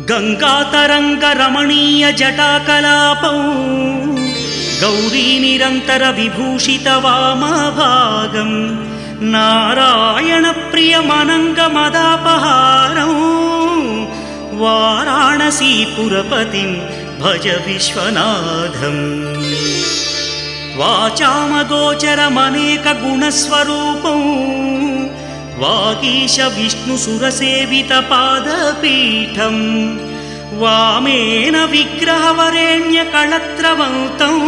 गङ्गातरङ्गरमणीयजटाकलापौ गौरीनिरन्तरविभूषितवामभागम् नारायणप्रियमनङ्गमदापहारौ वाराणसीपुरपतिं भज विश्वनाथम् वाचामगोचरमनेकगुणस्वरूपौ वागीश विष्णुसुरसेवितपादपीठम् वामेन विग्रहवरेण्यकळत्रवन्तौ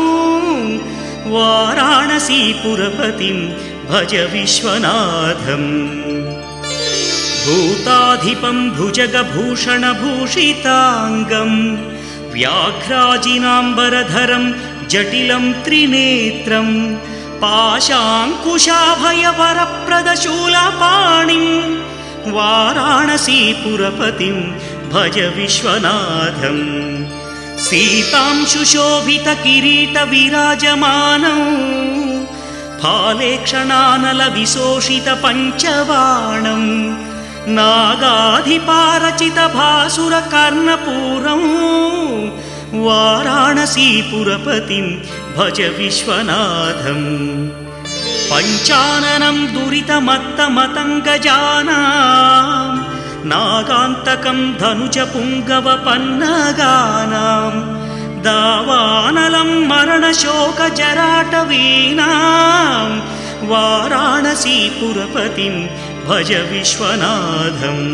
वाराणसीपुरपतिं भज विश्वनाथम्। भूताधिपं भुजगभूषणभूषिताङ्गम्। व्याघ्राजिनाम्बरधरं जटिलं त्रिनेत्रम् पाशाङ्कुशाभयवरप्रदशूलपाणिं वाराणसीपुरपतिं भज विश्वनाथम्। सीतां शुशोभितकिरीटविराजमानौ फालेक्षणानलविशोषितपञ्चबाणम् नागाधिपारचितभासुरकर्णपूरौ वाराणसीपुरपतिं भज विश्वनाथम् पञ्चाननं दुरितमत्तमतङ्गजानाम् नागान्तकं धनुजपुङ्गवपन्नगानाम् दावानलं मरणशोकजराटवीनाम् वाराणसीपुरपतिं भज विश्वनाथम्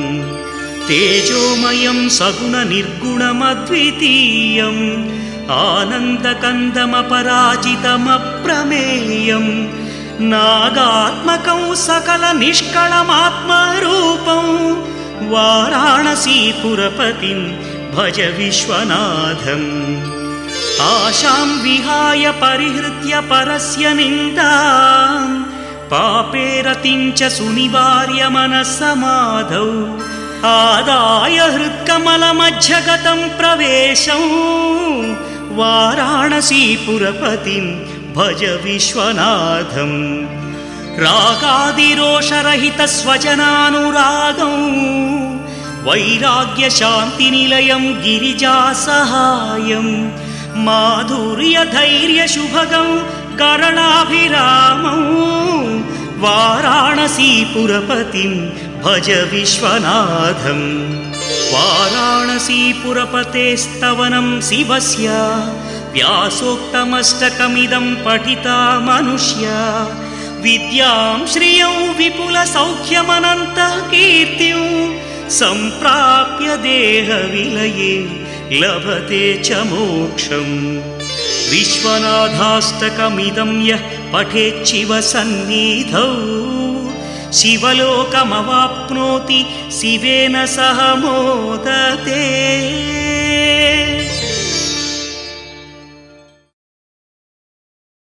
तेजोमयं सगुणनिर्गुणमद्वितीयम् आनन्दकन्दमपराजितमप्रमेयम् नागात्मकं सकलनिष्कळमात्मरूपं वाराणसीपुरपतिं भज विश्वनाथम्। आशां विहाय परिहृत्य परस्य निन्दा पापे रतिं च सुनिवार्य मनःसमाधौ आदाय हृत्कमलमध्यगतं प्रवेशौ वाराणसीपुरपतिं भज विश्वनाथम् रागादिरोषरहितस्वजनानुरागौ वैराग्यशान्तिनिलयं गिरिजासहायम् माधुर्यधैर्यशुभगौ करणाभिरामौ वाराणसीपुरपतिं भज विश्वनाथम्। वाराणसीपुरपतेस्तवनं शिवस्य। व्यासोक्तमष्टकमिदं पठिता मनुष्या। विद्यां श्रियं विपुलसौख्यमनन्तः कीर्तिं। सम्प्राप्य देहविलये लभते च मोक्षम्। विश्वनाथाष्टकमिदं यः पठेच्छिव सन्निधौ शिवलोकमवाप्नोति शिवेन सह मोदते